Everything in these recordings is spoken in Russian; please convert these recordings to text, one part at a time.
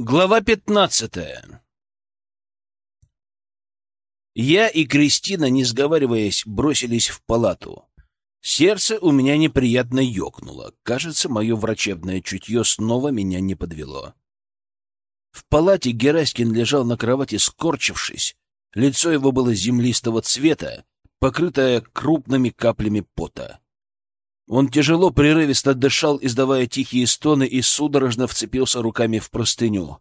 Глава пятнадцатая Я и Кристина, не сговариваясь, бросились в палату. Сердце у меня неприятно ёкнуло. Кажется, мое врачебное чутье снова меня не подвело. В палате Гераськин лежал на кровати, скорчившись. Лицо его было землистого цвета, покрытое крупными каплями пота. Он тяжело, прерывисто дышал, издавая тихие стоны, и судорожно вцепился руками в простыню.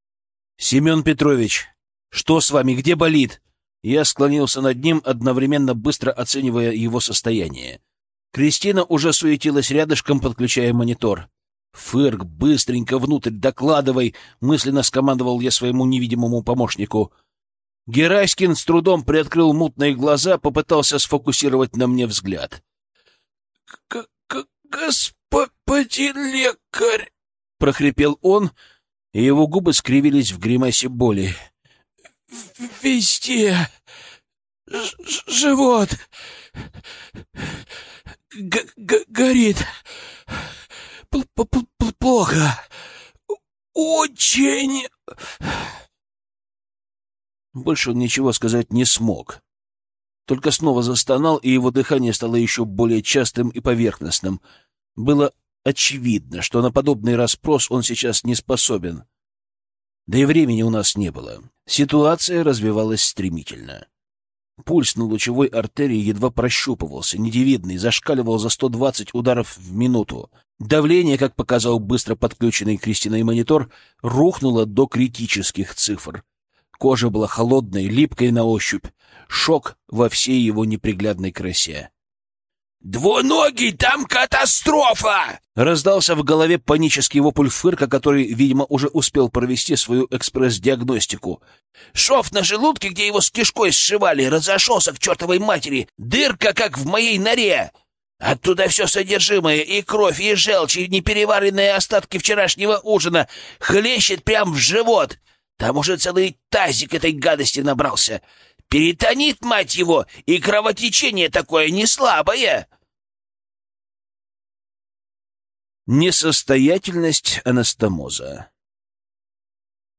— Семен Петрович, что с вами? Где болит? Я склонился над ним, одновременно быстро оценивая его состояние. Кристина уже суетилась рядышком, подключая монитор. «Фырк, быстренько внутрь, докладывай!» — мысленно скомандовал я своему невидимому помощнику. Гераськин с трудом приоткрыл мутные глаза, попытался сфокусировать на мне взгляд. «Господин лекарь!» — прохрипел он, и его губы скривились в гримасе боли. «Везде. Живот. Г -г горит. П -п -п плохо, очень...» Больше он ничего сказать не смог только снова застонал, и его дыхание стало еще более частым и поверхностным. Было очевидно, что на подобный расспрос он сейчас не способен. Да и времени у нас не было. Ситуация развивалась стремительно. Пульс на лучевой артерии едва прощупывался, недивидный, зашкаливал за 120 ударов в минуту. Давление, как показал быстро подключенный Кристиной монитор, рухнуло до критических цифр. Кожа была холодной, липкой на ощупь. Шок во всей его неприглядной красе. «Двуногий, там катастрофа!» Раздался в голове панический вопль Фырка, который, видимо, уже успел провести свою экспресс-диагностику. «Шов на желудке, где его с кишкой сшивали, разошелся к чертовой матери! Дырка, как в моей норе! Оттуда все содержимое, и кровь, и желчь, и непереваренные остатки вчерашнего ужина хлещет прямо в живот! Там уже целый тазик этой гадости набрался. Перитонит, мать его, и кровотечение такое не слабое. Несостоятельность анастомоза.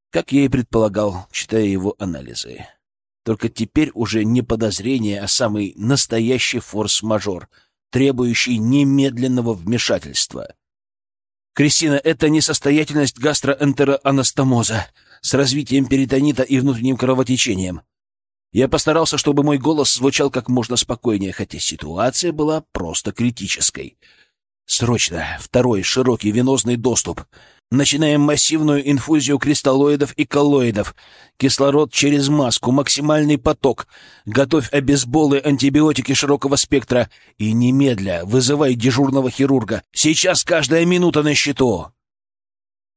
Как я и предполагал, читая его анализы. Только теперь уже не подозрение, а самый настоящий форс-мажор, требующий немедленного вмешательства. Кристина, это несостоятельность гастроэнтероанастомоза с развитием перитонита и внутренним кровотечением. Я постарался, чтобы мой голос звучал как можно спокойнее, хотя ситуация была просто критической. Срочно, второй широкий венозный доступ. Начинаем массивную инфузию кристаллоидов и коллоидов. Кислород через маску, максимальный поток. Готовь обезболы, антибиотики широкого спектра. И немедля вызывай дежурного хирурга. Сейчас каждая минута на счету.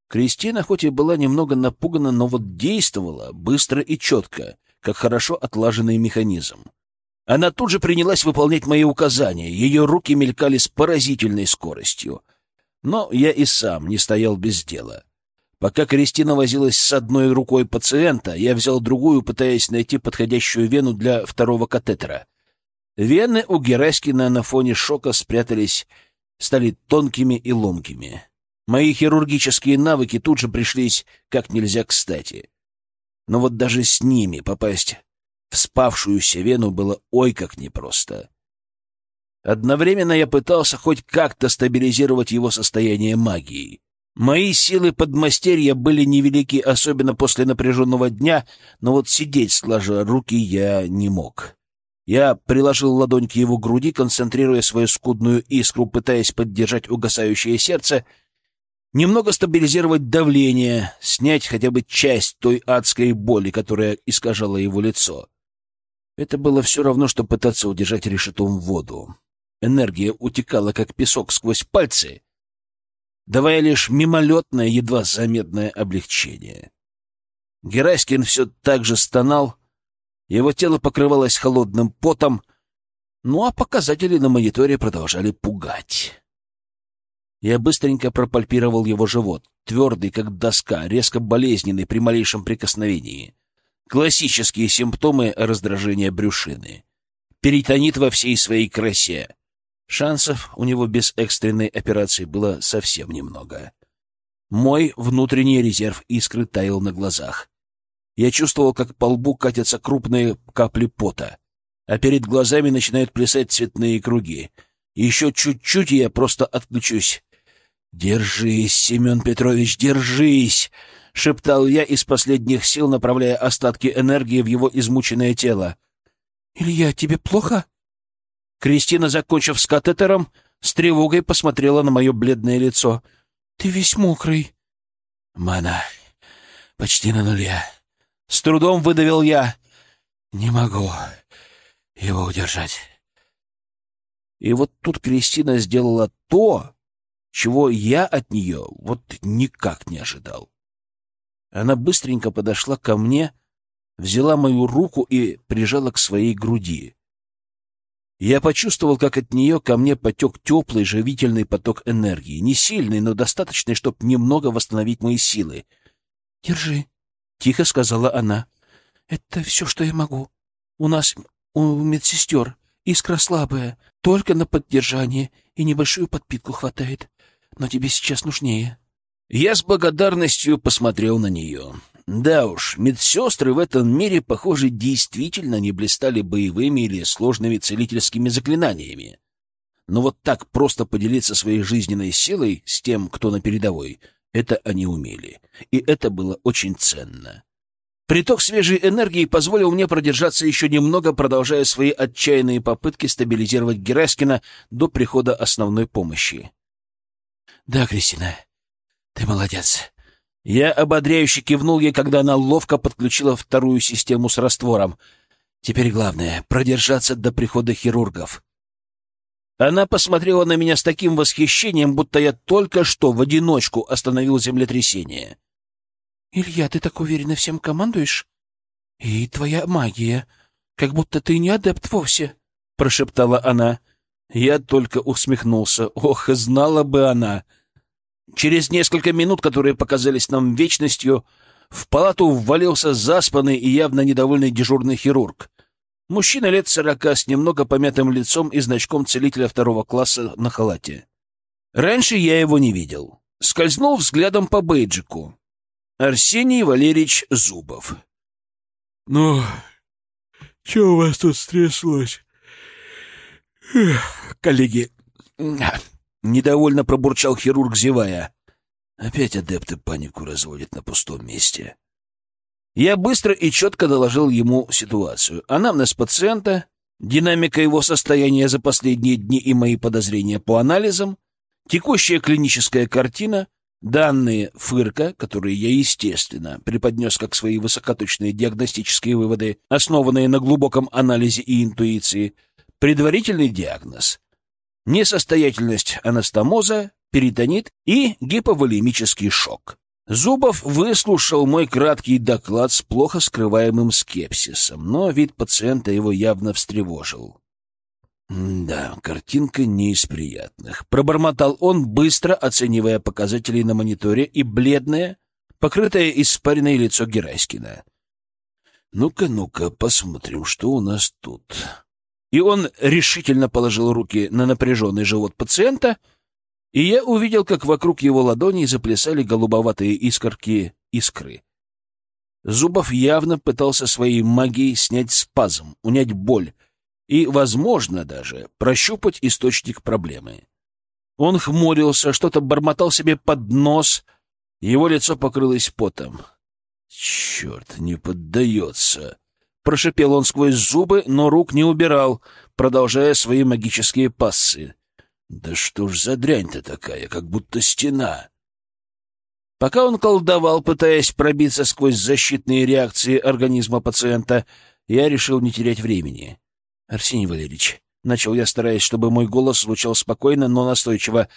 Кристина хоть и была немного напугана, но вот действовала быстро и четко, как хорошо отлаженный механизм. Она тут же принялась выполнять мои указания, ее руки мелькали с поразительной скоростью. Но я и сам не стоял без дела. Пока Кристина возилась с одной рукой пациента, я взял другую, пытаясь найти подходящую вену для второго катетера. Вены у Гераськина на фоне шока спрятались, стали тонкими и ломкими. Мои хирургические навыки тут же пришлись как нельзя кстати. Но вот даже с ними попасть в спавшуюся вену было ой как непросто. Одновременно я пытался хоть как-то стабилизировать его состояние магией. Мои силы подмастерья были невелики, особенно после напряженного дня, но вот сидеть сложа руки я не мог. Я приложил ладонь к его груди, концентрируя свою скудную искру, пытаясь поддержать угасающее сердце — немного стабилизировать давление, снять хотя бы часть той адской боли, которая искажала его лицо. Это было все равно, что пытаться удержать решетом воду. Энергия утекала, как песок, сквозь пальцы, давая лишь мимолетное, едва заметное облегчение. Гераськин все так же стонал, его тело покрывалось холодным потом, ну а показатели на мониторе продолжали пугать. Я быстренько пропальпировал его живот, твердый, как доска, резко болезненный при малейшем прикосновении. Классические симптомы раздражения брюшины. Перитонит во всей своей красе. Шансов у него без экстренной операции было совсем немного. Мой внутренний резерв искры таял на глазах. Я чувствовал, как по лбу катятся крупные капли пота, а перед глазами начинают плясать цветные круги. Еще чуть-чуть, и я просто отключусь. «Держись, Семен Петрович, держись!» — шептал я из последних сил, направляя остатки энергии в его измученное тело. «Илья, тебе плохо?» Кристина, закончив с катетером, с тревогой посмотрела на мое бледное лицо. «Ты весь мокрый». «Мана, почти на нуле». С трудом выдавил я. «Не могу его удержать». И вот тут Кристина сделала то, чего я от нее вот никак не ожидал. Она быстренько подошла ко мне, взяла мою руку и прижала к своей груди. Я почувствовал, как от нее ко мне потек теплый, живительный поток энергии. Не сильный, но достаточный, чтобы немного восстановить мои силы. — Держи, — тихо сказала она. — Это все, что я могу. У нас, у медсестер, искра слабая, только на поддержание и небольшую подпитку хватает. Но тебе сейчас нужнее. Я с благодарностью посмотрел на нее. Да уж, медсестры в этом мире, похоже, действительно не блистали боевыми или сложными целительскими заклинаниями. Но вот так просто поделиться своей жизненной силой с тем, кто на передовой, это они умели. И это было очень ценно. Приток свежей энергии позволил мне продержаться еще немного, продолжая свои отчаянные попытки стабилизировать Гераскина до прихода основной помощи. — Да, Кристина, ты молодец. Я ободряюще кивнул ей, когда она ловко подключила вторую систему с раствором. Теперь главное — продержаться до прихода хирургов. Она посмотрела на меня с таким восхищением, будто я только что в одиночку остановил землетрясение. — Илья, ты так уверенно всем командуешь? И твоя магия, как будто ты не адепт вовсе, — прошептала она. Я только усмехнулся. Ох, знала бы она! — Через несколько минут, которые показались нам вечностью, в палату ввалился заспанный и явно недовольный дежурный хирург. Мужчина лет сорока с немного помятым лицом и значком целителя второго класса на халате. Раньше я его не видел. Скользнул взглядом по бейджику. Арсений Валерьевич Зубов. — Ну, что у вас тут стряслось? — Коллеги, Недовольно пробурчал хирург, зевая. Опять адепты панику разводят на пустом месте. Я быстро и четко доложил ему ситуацию. Анамнез пациента, динамика его состояния за последние дни и мои подозрения по анализам, текущая клиническая картина, данные Фырка, которые я, естественно, преподнес как свои высокоточные диагностические выводы, основанные на глубоком анализе и интуиции, предварительный диагноз, несостоятельность анастомоза, перитонит и гиповолемический шок. Зубов выслушал мой краткий доклад с плохо скрываемым скепсисом, но вид пациента его явно встревожил. «Да, картинка не из приятных», — пробормотал он, быстро оценивая показатели на мониторе и бледное, покрытое испаренное лицо Герайскина. «Ну-ка, ну-ка, посмотрим, что у нас тут» и он решительно положил руки на напряженный живот пациента, и я увидел, как вокруг его ладоней заплясали голубоватые искорки искры. Зубов явно пытался своей магией снять спазм, унять боль и, возможно, даже прощупать источник проблемы. Он хмурился, что-то бормотал себе под нос, его лицо покрылось потом. «Черт, не поддается!» Прошипел он сквозь зубы, но рук не убирал, продолжая свои магические пассы. «Да что ж за дрянь-то такая, как будто стена!» Пока он колдовал, пытаясь пробиться сквозь защитные реакции организма пациента, я решил не терять времени. «Арсений Валерьевич», — начал я, стараясь, чтобы мой голос звучал спокойно, но настойчиво,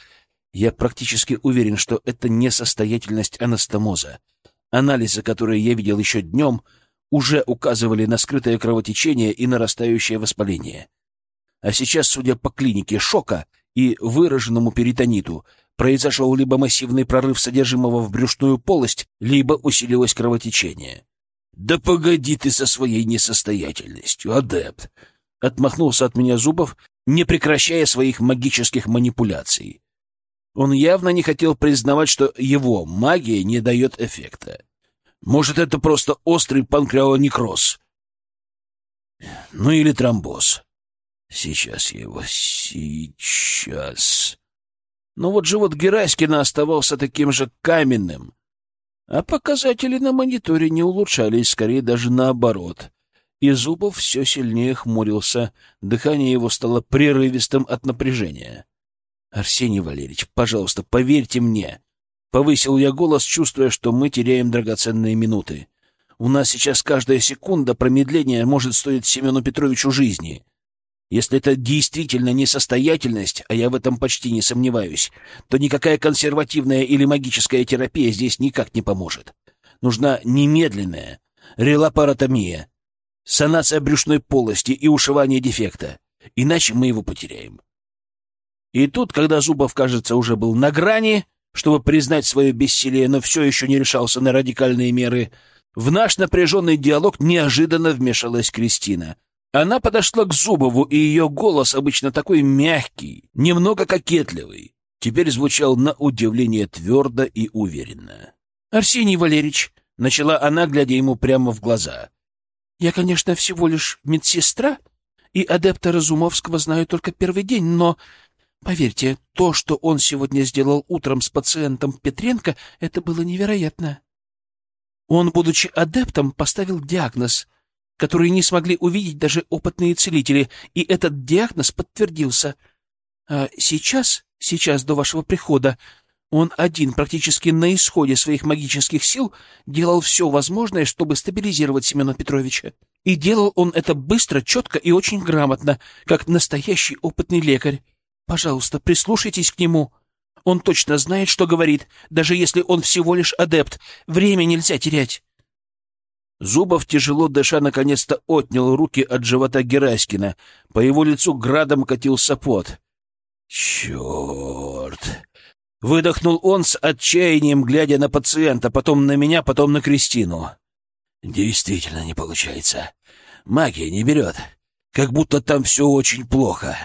я практически уверен, что это не состоятельность анастомоза. Анализы, которые я видел еще днем, — уже указывали на скрытое кровотечение и нарастающее воспаление. А сейчас, судя по клинике шока и выраженному перитониту, произошел либо массивный прорыв содержимого в брюшную полость, либо усилилось кровотечение. «Да погоди ты со своей несостоятельностью, адепт!» Отмахнулся от меня Зубов, не прекращая своих магических манипуляций. Он явно не хотел признавать, что его магия не дает эффекта. Может, это просто острый панкреонекроз. Ну или тромбоз. Сейчас я его... Сейчас... Но вот живот Гераськина оставался таким же каменным, а показатели на мониторе не улучшались, скорее даже наоборот. И Зубов все сильнее хмурился, дыхание его стало прерывистым от напряжения. — Арсений Валерьевич, пожалуйста, поверьте мне. Повысил я голос, чувствуя, что мы теряем драгоценные минуты. У нас сейчас каждая секунда промедления может стоить Семену Петровичу жизни. Если это действительно несостоятельность, а я в этом почти не сомневаюсь, то никакая консервативная или магическая терапия здесь никак не поможет. Нужна немедленная релапаротомия, санация брюшной полости и ушивание дефекта. Иначе мы его потеряем. И тут, когда Зубов, кажется, уже был на грани, чтобы признать свое бессилие, но все еще не решался на радикальные меры, в наш напряженный диалог неожиданно вмешалась Кристина — она подошла к Зубову, и ее голос, обычно такой мягкий, немного кокетливый, теперь звучал на удивление твердо и уверенно. — Арсений Валерьевич, — начала она, глядя ему прямо в глаза, — я, конечно, всего лишь медсестра, и адепта Разумовского знаю только первый день, но, поверьте, то, что он сегодня сделал утром с пациентом Петренко, это было невероятно. Он, будучи адептом, поставил диагноз — которые не смогли увидеть даже опытные целители, и этот диагноз подтвердился. А сейчас, сейчас до вашего прихода, он один, практически на исходе своих магических сил, делал все возможное, чтобы стабилизировать Семена Петровича. И делал он это быстро, четко и очень грамотно, как настоящий опытный лекарь. Пожалуйста, прислушайтесь к нему. Он точно знает, что говорит, даже если он всего лишь адепт. Время нельзя терять. Зубов, тяжело дыша, наконец-то отнял руки от живота Гераськина. По его лицу градом катился пот. «Черт!» Выдохнул он с отчаянием, глядя на пациента, потом на меня, потом на Кристину. «Действительно не получается. Магия не берет. Как будто там все очень плохо.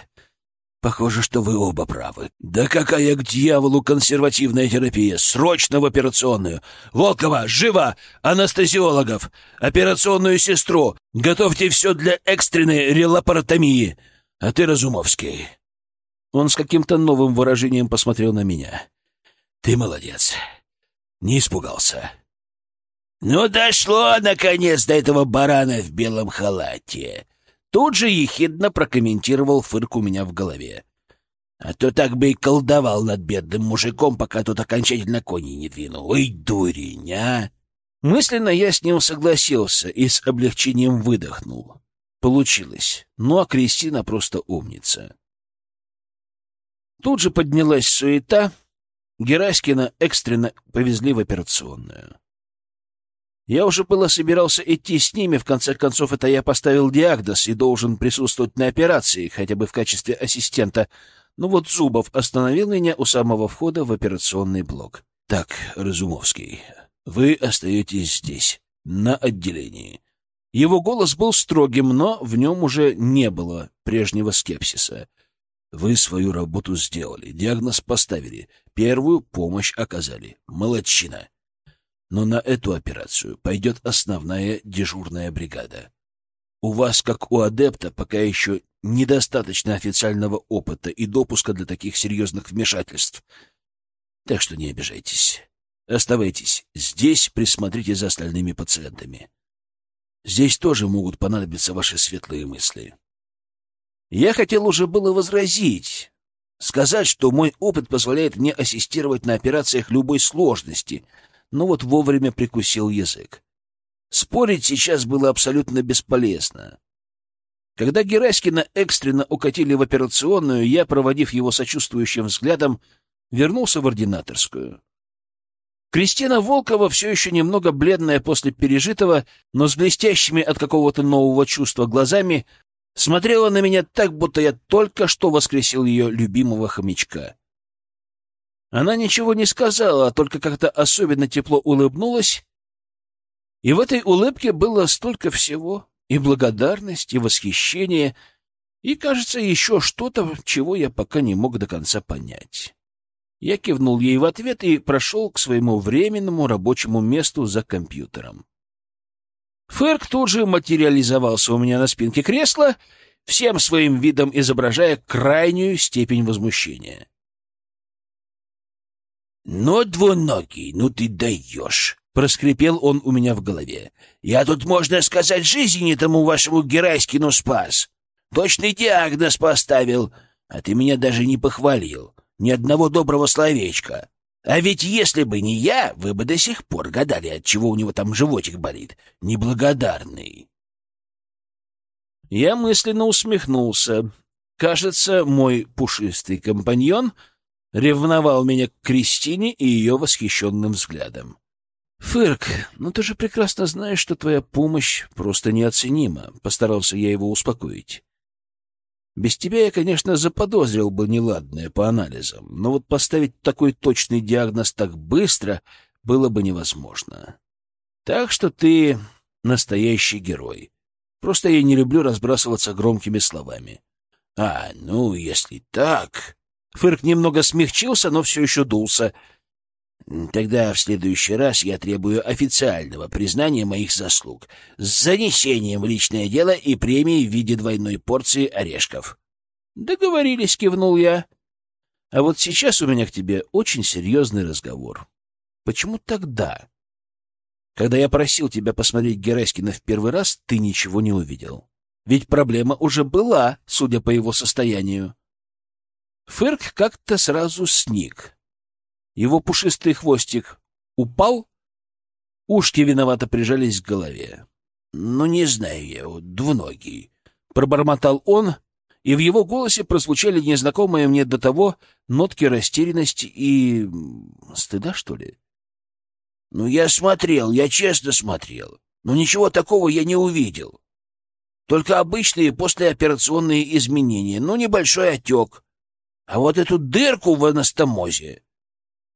Похоже, что вы оба правы. Да какая к дьяволу консервативная терапия? Срочно в операционную. Волкова, живо! Анестезиологов! Операционную сестру! Готовьте все для экстренной релапаротомии. А ты, Разумовский... Он с каким-то новым выражением посмотрел на меня. Ты молодец. Не испугался. Ну, дошло, наконец, до этого барана в белом халате. Тут же ехидно прокомментировал фырк у меня в голове. А то так бы и колдовал над бедным мужиком, пока тот окончательно кони не двинул. Ой, дурень, а! Мысленно я с ним согласился и с облегчением выдохнул. Получилось. Ну, а Кристина просто умница. Тут же поднялась суета. Гераськина экстренно повезли в операционную. Я уже было собирался идти с ними, в конце концов, это я поставил диагноз и должен присутствовать на операции, хотя бы в качестве ассистента. Но вот Зубов остановил меня у самого входа в операционный блок. «Так, Разумовский, вы остаетесь здесь, на отделении». Его голос был строгим, но в нем уже не было прежнего скепсиса. «Вы свою работу сделали, диагноз поставили, первую помощь оказали. Молодчина!» Но на эту операцию пойдет основная дежурная бригада. У вас, как у адепта, пока еще недостаточно официального опыта и допуска для таких серьезных вмешательств. Так что не обижайтесь. Оставайтесь здесь, присмотрите за остальными пациентами. Здесь тоже могут понадобиться ваши светлые мысли. Я хотел уже было возразить, сказать, что мой опыт позволяет мне ассистировать на операциях любой сложности — но вот вовремя прикусил язык. Спорить сейчас было абсолютно бесполезно. Когда Гераськина экстренно укатили в операционную, я, проводив его сочувствующим взглядом, вернулся в ординаторскую. Кристина Волкова, все еще немного бледная после пережитого, но с блестящими от какого-то нового чувства глазами, смотрела на меня так, будто я только что воскресил ее любимого хомячка. Она ничего не сказала, а только как-то особенно тепло улыбнулась. И в этой улыбке было столько всего, и благодарность, и восхищение, и, кажется, еще что-то, чего я пока не мог до конца понять. Я кивнул ей в ответ и прошел к своему временному рабочему месту за компьютером. Ферк тут же материализовался у меня на спинке кресла, всем своим видом изображая крайнюю степень возмущения. «Ну, двуногий, ну ты даешь!» — проскрипел он у меня в голове. «Я тут, можно сказать, жизнь этому вашему Герайскину спас. Точный диагноз поставил, а ты меня даже не похвалил. Ни одного доброго словечка. А ведь если бы не я, вы бы до сих пор гадали, от чего у него там животик болит. Неблагодарный». Я мысленно усмехнулся. Кажется, мой пушистый компаньон — ревновал меня к Кристине и ее восхищенным взглядом. «Фырк, ну ты же прекрасно знаешь, что твоя помощь просто неоценима», — постарался я его успокоить. «Без тебя я, конечно, заподозрил бы неладное по анализам, но вот поставить такой точный диагноз так быстро было бы невозможно. Так что ты настоящий герой. Просто я не люблю разбрасываться громкими словами». «А, ну, если так...» Фырк немного смягчился, но все еще дулся. Тогда в следующий раз я требую официального признания моих заслуг с занесением в личное дело и премии в виде двойной порции орешков. Договорились, кивнул я. А вот сейчас у меня к тебе очень серьезный разговор. Почему тогда, когда я просил тебя посмотреть Гераськина в первый раз, ты ничего не увидел? Ведь проблема уже была, судя по его состоянию. Фырк как-то сразу сник. Его пушистый хвостик упал, ушки виновато прижались к голове. — Ну, не знаю я, двуногий, — пробормотал он, и в его голосе прозвучали незнакомые мне до того нотки растерянности и... стыда, что ли? — Ну, я смотрел, я честно смотрел, но ничего такого я не увидел. Только обычные послеоперационные изменения, ну, небольшой отек. А вот эту дырку в анастомозе,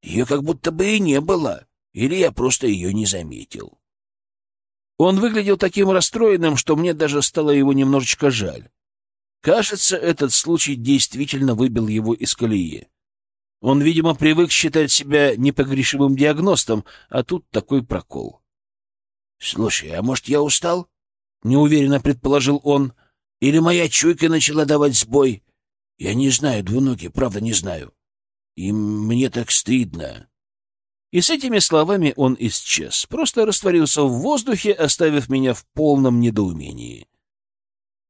ее как будто бы и не было, или я просто ее не заметил. Он выглядел таким расстроенным, что мне даже стало его немножечко жаль. Кажется, этот случай действительно выбил его из колеи. Он, видимо, привык считать себя непогрешимым диагностом, а тут такой прокол. — Слушай, а может, я устал? — неуверенно предположил он. — Или моя чуйка начала давать сбой? Я не знаю, двуногий, правда не знаю. И мне так стыдно. И с этими словами он исчез, просто растворился в воздухе, оставив меня в полном недоумении.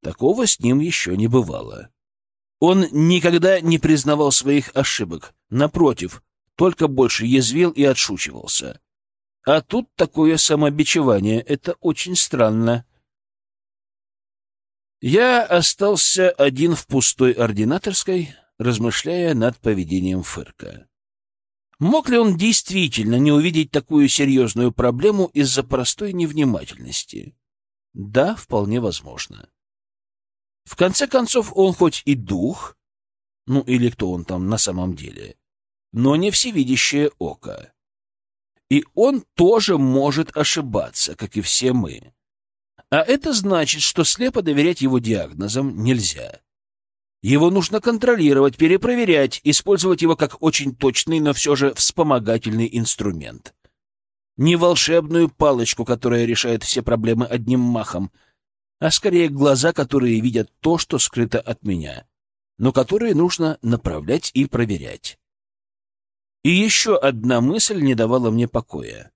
Такого с ним еще не бывало. Он никогда не признавал своих ошибок. Напротив, только больше язвил и отшучивался. А тут такое самобичевание — это очень странно. Я остался один в пустой ординаторской, размышляя над поведением Фырка. Мог ли он действительно не увидеть такую серьезную проблему из-за простой невнимательности? Да, вполне возможно. В конце концов, он хоть и дух, ну или кто он там на самом деле, но не всевидящее око. И он тоже может ошибаться, как и все мы. А это значит, что слепо доверять его диагнозам нельзя. Его нужно контролировать, перепроверять, использовать его как очень точный, но все же вспомогательный инструмент. Не волшебную палочку, которая решает все проблемы одним махом, а скорее глаза, которые видят то, что скрыто от меня, но которые нужно направлять и проверять. И еще одна мысль не давала мне покоя.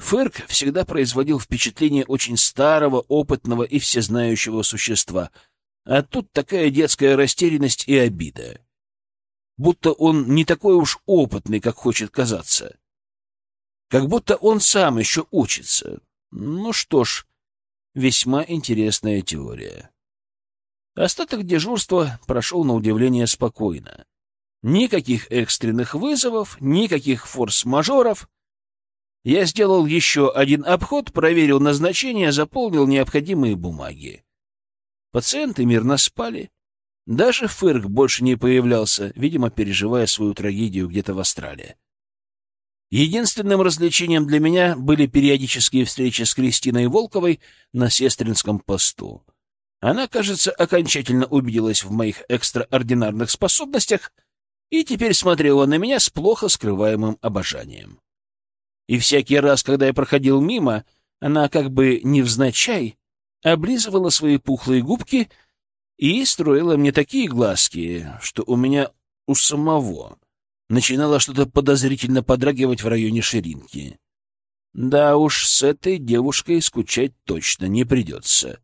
Ферк всегда производил впечатление очень старого, опытного и всезнающего существа, а тут такая детская растерянность и обида. Будто он не такой уж опытный, как хочет казаться. Как будто он сам еще учится. Ну что ж, весьма интересная теория. Остаток дежурства прошел на удивление спокойно. Никаких экстренных вызовов, никаких форс-мажоров — я сделал еще один обход, проверил назначение, заполнил необходимые бумаги. Пациенты мирно спали. Даже Фырк больше не появлялся, видимо, переживая свою трагедию где-то в Австралии. Единственным развлечением для меня были периодические встречи с Кристиной Волковой на сестринском посту. Она, кажется, окончательно убедилась в моих экстраординарных способностях и теперь смотрела на меня с плохо скрываемым обожанием. И всякий раз, когда я проходил мимо, она как бы невзначай облизывала свои пухлые губки и строила мне такие глазки, что у меня у самого начинало что-то подозрительно подрагивать в районе ширинки. Да уж, с этой девушкой скучать точно не придется.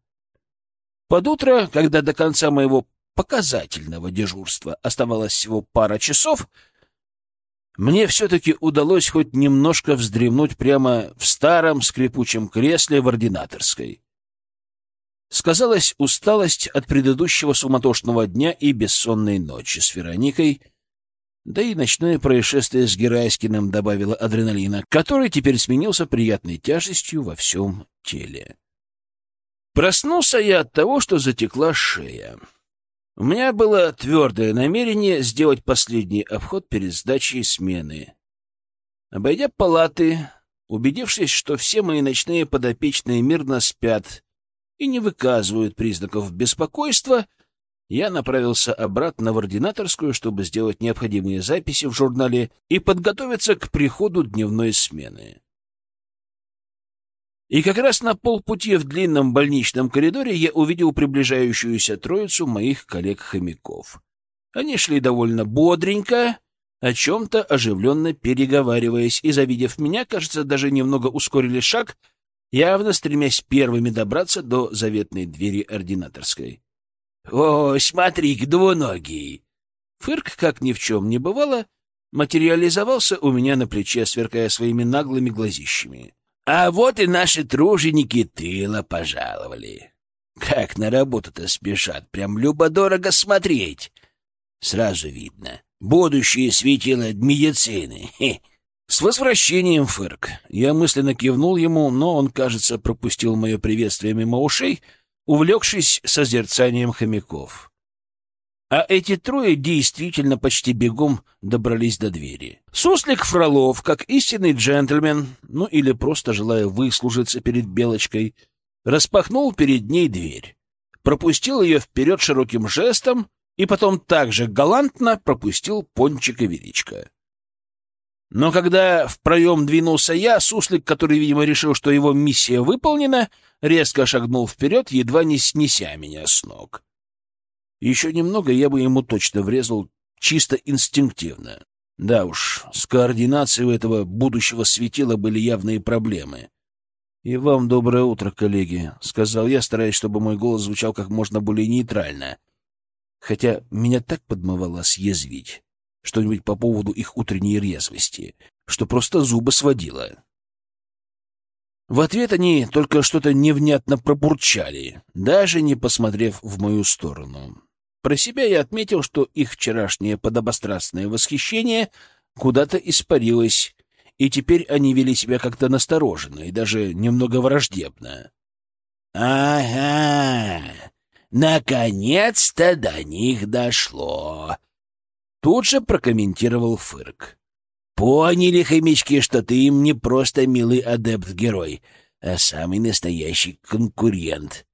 Под утро, когда до конца моего показательного дежурства оставалось всего пара часов, мне все-таки удалось хоть немножко вздремнуть прямо в старом скрипучем кресле в ординаторской. Сказалась усталость от предыдущего суматошного дня и бессонной ночи с Вероникой, да и ночное происшествие с Герайскиным добавило адреналина, который теперь сменился приятной тяжестью во всем теле. Проснулся я от того, что затекла шея. У меня было твердое намерение сделать последний обход перед сдачей смены. Обойдя палаты, убедившись, что все мои ночные подопечные мирно спят и не выказывают признаков беспокойства, я направился обратно в ординаторскую, чтобы сделать необходимые записи в журнале и подготовиться к приходу дневной смены. И как раз на полпути в длинном больничном коридоре я увидел приближающуюся троицу моих коллег-хомяков. Они шли довольно бодренько, о чем-то оживленно переговариваясь, и, завидев меня, кажется, даже немного ускорили шаг, явно стремясь первыми добраться до заветной двери ординаторской. — О, смотри-ка, двуногий! Фырк, как ни в чем не бывало, материализовался у меня на плече, сверкая своими наглыми глазищами. А вот и наши труженики тыла пожаловали. Как на работу-то спешат, прям любо-дорого смотреть. Сразу видно. Будущее светило медицины. Хе. С возвращением, Фырк. Я мысленно кивнул ему, но он, кажется, пропустил мое приветствие мимо ушей, увлекшись созерцанием хомяков. А эти трое действительно почти бегом добрались до двери. Суслик Фролов, как истинный джентльмен, ну или просто желая выслужиться перед Белочкой, распахнул перед ней дверь, пропустил ее вперед широким жестом и потом также галантно пропустил Пончик и Величко. Но когда в проем двинулся я, суслик, который, видимо, решил, что его миссия выполнена, резко шагнул вперед, едва не снеся меня с ног. Еще немного, я бы ему точно врезал чисто инстинктивно. Да уж, с координацией у этого будущего светила были явные проблемы. «И вам доброе утро, коллеги», — сказал я, стараясь, чтобы мой голос звучал как можно более нейтрально. Хотя меня так подмывало съязвить что-нибудь по поводу их утренней резвости, что просто зубы сводило. В ответ они только что-то невнятно пробурчали, даже не посмотрев в мою сторону. Про себя я отметил, что их вчерашнее подобострастное восхищение куда-то испарилось, и теперь они вели себя как-то настороженно и даже немного враждебно. «Ага, наконец-то до них дошло!» Тут же прокомментировал Фырк. «Поняли, хомячки, что ты им не просто милый адепт-герой, а самый настоящий конкурент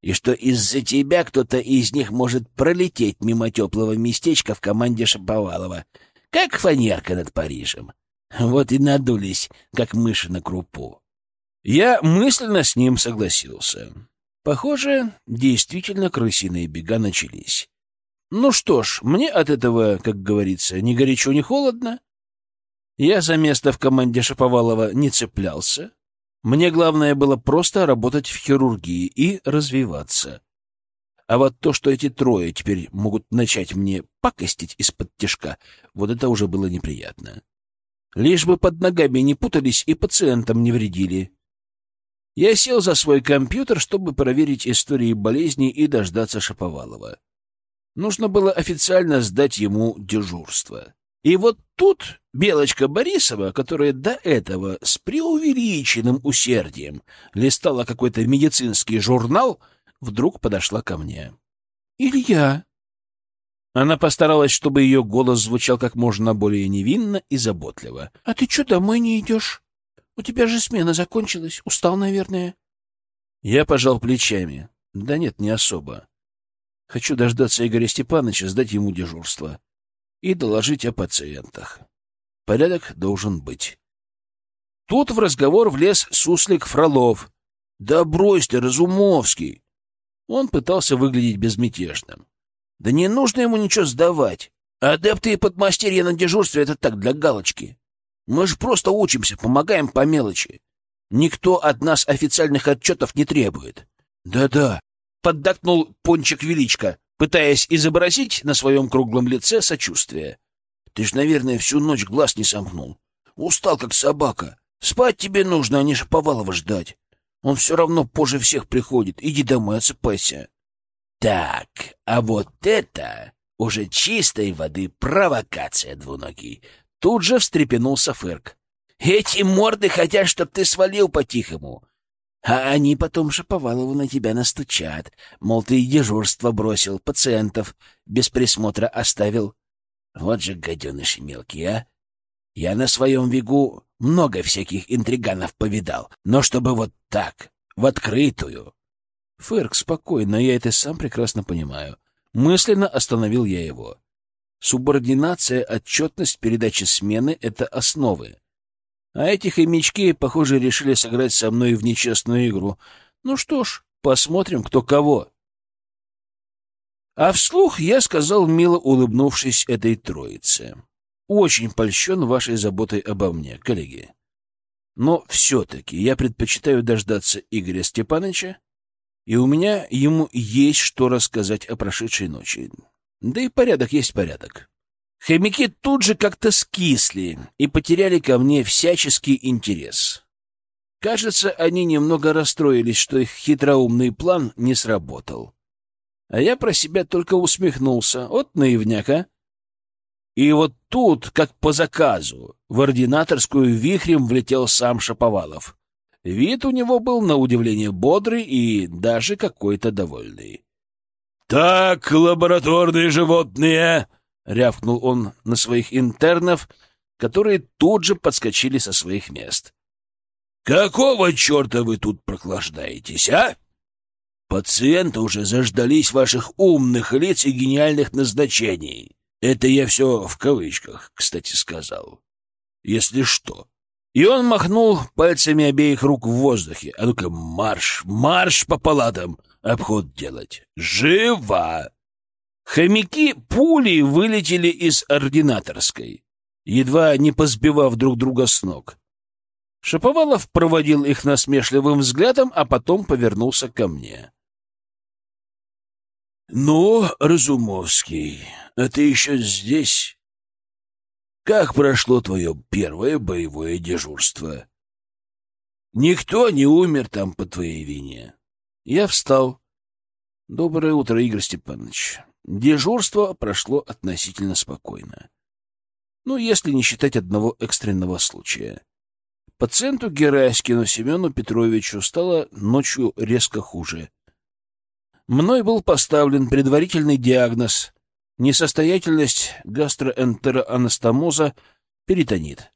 и что из-за тебя кто-то из них может пролететь мимо теплого местечка в команде Шаповалова, как фанерка над Парижем. Вот и надулись, как мыши на крупу. Я мысленно с ним согласился. Похоже, действительно крысиные бега начались. Ну что ж, мне от этого, как говорится, ни горячо, ни холодно. Я за место в команде Шаповалова не цеплялся, мне главное было просто работать в хирургии и развиваться. А вот то, что эти трое теперь могут начать мне пакостить из-под тяжка, вот это уже было неприятно. Лишь бы под ногами не путались и пациентам не вредили. Я сел за свой компьютер, чтобы проверить истории болезней и дождаться Шаповалова. Нужно было официально сдать ему дежурство. И вот тут Белочка Борисова, которая до этого с преувеличенным усердием листала какой-то медицинский журнал, вдруг подошла ко мне. «Илья!» Она постаралась, чтобы ее голос звучал как можно более невинно и заботливо. «А ты что, домой не идешь? У тебя же смена закончилась. Устал, наверное?» Я пожал плечами. «Да нет, не особо. Хочу дождаться Игоря Степановича, сдать ему дежурство. И доложить о пациентах. Порядок должен быть. Тут в разговор влез суслик Фролов. «Да брось ты, Разумовский!» Он пытался выглядеть безмятежным. «Да не нужно ему ничего сдавать. Адепты и подмастерья на дежурстве — это так, для галочки. Мы же просто учимся, помогаем по мелочи. Никто от нас официальных отчетов не требует. Да-да, поддакнул Пончик Величко, пытаясь изобразить на своем круглом лице сочувствие. Ты ж, наверное, всю ночь глаз не сомкнул. Устал, как собака. Спать тебе нужно, а не Шаповалова ждать. Он все равно позже всех приходит. Иди домой, отсыпайся. Так, а вот это уже чистой воды провокация двуногий. Тут же встрепенулся Фырк. Эти морды хотят, чтоб ты свалил по-тихому. А они потом Шаповалову на тебя настучат. Мол, ты дежурство бросил, пациентов без присмотра оставил. Вот же гаденыш мелкий, а! Я на своем вегу много всяких интриганов повидал, но чтобы вот так, в открытую... Фырк, спокойно, я это сам прекрасно понимаю. Мысленно остановил я его. Субординация, отчетность, передача смены — это основы. А эти хомячки, похоже, решили сыграть со мной в нечестную игру. Ну что ж, посмотрим, кто кого. А вслух я сказал, мило улыбнувшись этой троице. Очень польщен вашей заботой обо мне, коллеги. Но все-таки я предпочитаю дождаться Игоря Степановича, и у меня ему есть что рассказать о прошедшей ночи. Да и порядок есть порядок. Хомяки тут же как-то скисли и потеряли ко мне всяческий интерес. Кажется, они немного расстроились, что их хитроумный план не сработал. А я про себя только усмехнулся. Вот наивняка. И вот тут, как по заказу, в ординаторскую вихрем влетел сам Шаповалов. Вид у него был, на удивление, бодрый и даже какой-то довольный. — Так, лабораторные животные! — рявкнул он на своих интернов, которые тут же подскочили со своих мест. — Какого черта вы тут прохлаждаетесь, а? Пациенты уже заждались ваших умных лиц и гениальных назначений. Это я все в кавычках, кстати, сказал. Если что. И он махнул пальцами обеих рук в воздухе. А ну-ка, марш, марш по палатам, обход делать. Живо! Хомяки пули вылетели из ординаторской, едва не позбивав друг друга с ног. Шаповалов проводил их насмешливым взглядом, а потом повернулся ко мне. — Ну, Разумовский, а ты еще здесь? Как прошло твое первое боевое дежурство? Никто не умер там по твоей вине. Я встал. — Доброе утро, Игорь Степанович. Дежурство прошло относительно спокойно. Ну, если не считать одного экстренного случая. Пациенту Гераськину Семену Петровичу стало ночью резко хуже. Мной был поставлен предварительный диагноз — несостоятельность гастроэнтероанастомоза, перитонит.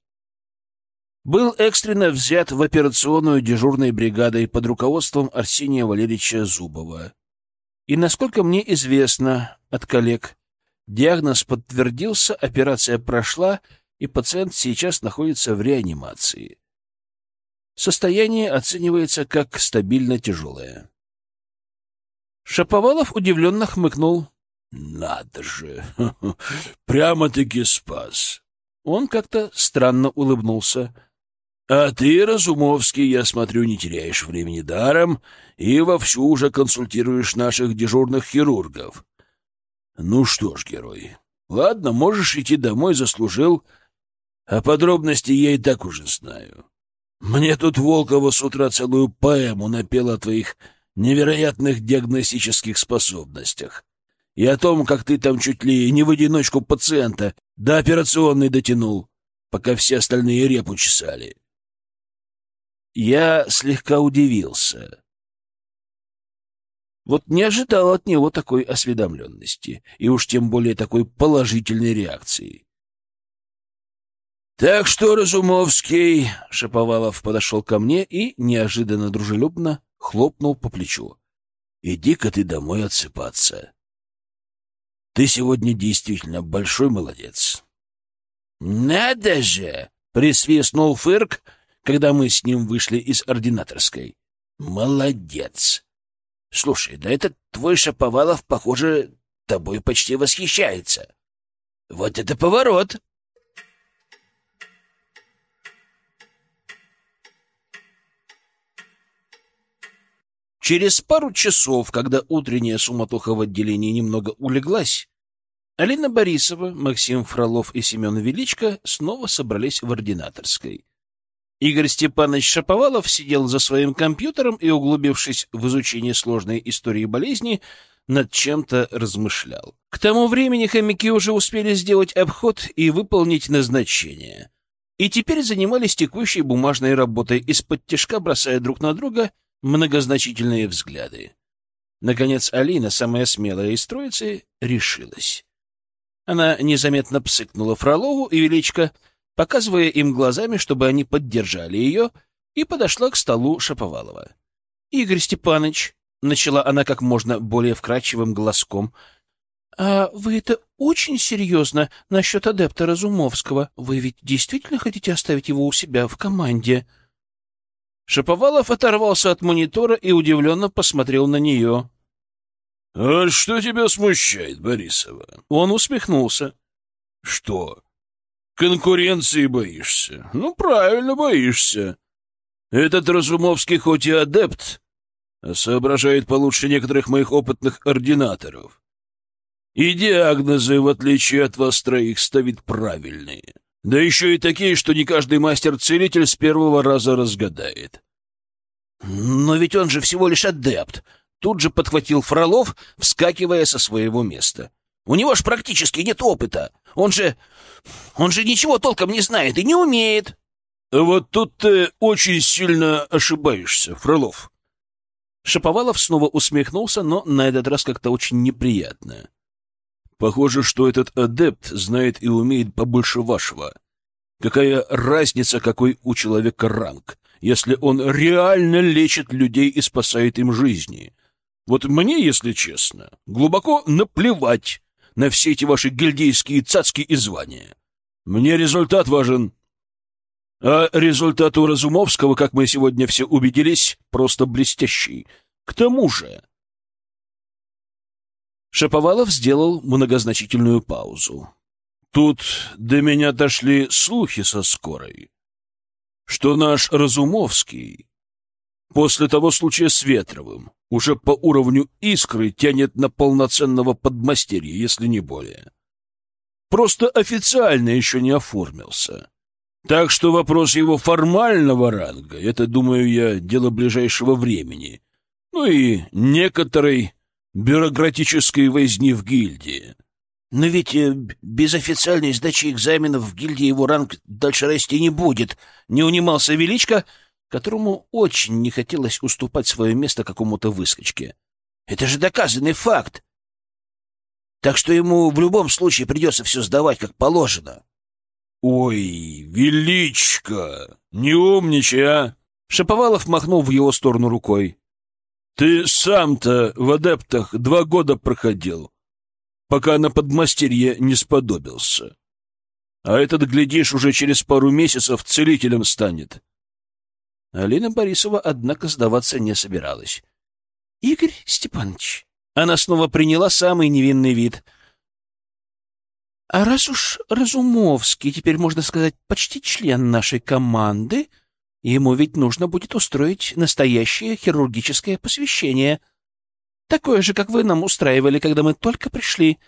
Был экстренно взят в операционную дежурной бригадой под руководством Арсения Валерьевича Зубова. И, насколько мне известно от коллег, диагноз подтвердился, операция прошла, и пациент сейчас находится в реанимации. Состояние оценивается как стабильно тяжелое. Шаповалов удивленно хмыкнул. «Надо же! Прямо-таки спас!» Он как-то странно улыбнулся. А ты, Разумовский, я смотрю, не теряешь времени даром и вовсю уже консультируешь наших дежурных хирургов. Ну что ж, герой, ладно, можешь идти домой, заслужил. А подробности я и так уже знаю. Мне тут Волкова с утра целую поэму напела о твоих невероятных диагностических способностях и о том, как ты там чуть ли не в одиночку пациента до операционной дотянул, пока все остальные репу чесали. Я слегка удивился. Вот не ожидал от него такой осведомленности, и уж тем более такой положительной реакции. «Так что, Разумовский...» — Шаповалов подошел ко мне и неожиданно дружелюбно хлопнул по плечу. «Иди-ка ты домой отсыпаться». Ты сегодня действительно большой молодец. Надо же! Присвистнул Фырк, когда мы с ним вышли из ординаторской. Молодец! Слушай, да этот твой Шаповалов, похоже, тобой почти восхищается. Вот это поворот! Через пару часов, когда утренняя суматоха в отделении немного улеглась, Алина Борисова, Максим Фролов и Семен Величко снова собрались в ординаторской. Игорь Степанович Шаповалов сидел за своим компьютером и, углубившись в изучение сложной истории болезни, над чем-то размышлял. К тому времени хомяки уже успели сделать обход и выполнить назначение. И теперь занимались текущей бумажной работой, из-под тяжка бросая друг на друга — многозначительные взгляды. Наконец Алина, самая смелая из троицы, решилась. Она незаметно псыкнула Фролову и Величко, показывая им глазами, чтобы они поддержали ее, и подошла к столу Шаповалова. — Игорь Степанович, — начала она как можно более вкрадчивым голоском, — а вы это очень серьезно насчет адепта Разумовского? Вы ведь действительно хотите оставить его у себя в команде? — Шаповалов оторвался от монитора и удивленно посмотрел на нее. — А что тебя смущает, Борисова? Он усмехнулся. — Что? Конкуренции боишься? Ну, правильно боишься. Этот Разумовский хоть и адепт, а соображает получше некоторых моих опытных ординаторов. И диагнозы, в отличие от вас троих, ставит правильные. Да еще и такие, что не каждый мастер-целитель с первого раза разгадает. Но ведь он же всего лишь адепт. Тут же подхватил Фролов, вскакивая со своего места. У него ж практически нет опыта. Он же... он же ничего толком не знает и не умеет. Вот тут ты очень сильно ошибаешься, Фролов. Шаповалов снова усмехнулся, но на этот раз как-то очень неприятно. Похоже, что этот адепт знает и умеет побольше вашего. Какая разница, какой у человека ранг, если он реально лечит людей и спасает им жизни? Вот мне, если честно, глубоко наплевать на все эти ваши гильдейские цацки и звания. Мне результат важен. А результат у Разумовского, как мы сегодня все убедились, просто блестящий. К тому же... Шаповалов сделал многозначительную паузу. Тут до меня дошли слухи со скорой, что наш Разумовский после того случая с Ветровым уже по уровню искры тянет на полноценного подмастерья, если не более. Просто официально еще не оформился. Так что вопрос его формального ранга — это, думаю я, дело ближайшего времени. Ну и некоторой бюрократической возни в гильдии. Но ведь э, без официальной сдачи экзаменов в гильдии его ранг дальше расти не будет. Не унимался Величко, которому очень не хотелось уступать свое место какому-то выскочке. Это же доказанный факт. Так что ему в любом случае придется все сдавать, как положено. «Ой, Величко, не умничай, а!» Шаповалов махнул в его сторону рукой. Ты сам-то в адептах два года проходил, пока на подмастерье не сподобился. А этот, глядишь, уже через пару месяцев целителем станет. Алина Борисова, однако, сдаваться не собиралась. — Игорь Степанович. Она снова приняла самый невинный вид. — А раз уж Разумовский, теперь, можно сказать, почти член нашей команды, — Ему ведь нужно будет устроить настоящее хирургическое посвящение. Такое же, как вы нам устраивали, когда мы только пришли,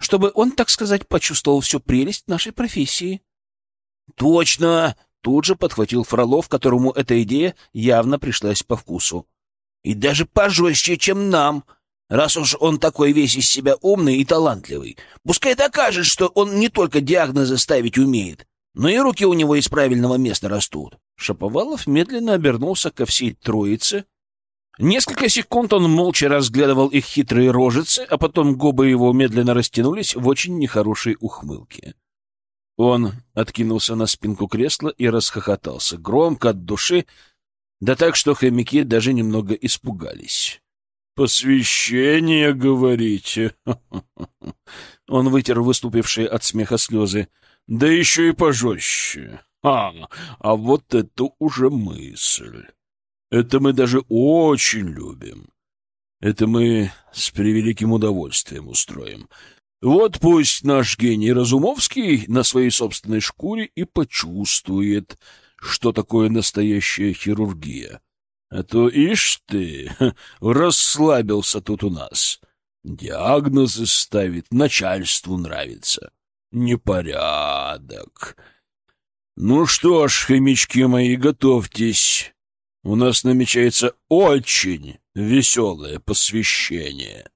чтобы он, так сказать, почувствовал всю прелесть нашей профессии. — Точно! — тут же подхватил Фролов, которому эта идея явно пришлась по вкусу. — И даже пожестче, чем нам, раз уж он такой весь из себя умный и талантливый. Пускай докажет, что он не только диагнозы ставить умеет, но и руки у него из правильного места растут. Шаповалов медленно обернулся ко всей троице. Несколько секунд он молча разглядывал их хитрые рожицы, а потом губы его медленно растянулись в очень нехорошей ухмылке. Он откинулся на спинку кресла и расхохотался, громко от души, да так, что хомяки даже немного испугались. «Посвящение, говорите?» Он вытер выступившие от смеха слезы. «Да еще и пожестче. А, а вот это уже мысль. Это мы даже очень любим. Это мы с превеликим удовольствием устроим. Вот пусть наш гений Разумовский на своей собственной шкуре и почувствует, что такое настоящая хирургия. А то, ишь ты, расслабился тут у нас. Диагнозы ставит, начальству нравится. Непорядок. Ну что ж, хомячки мои, готовьтесь. У нас намечается очень веселое посвящение.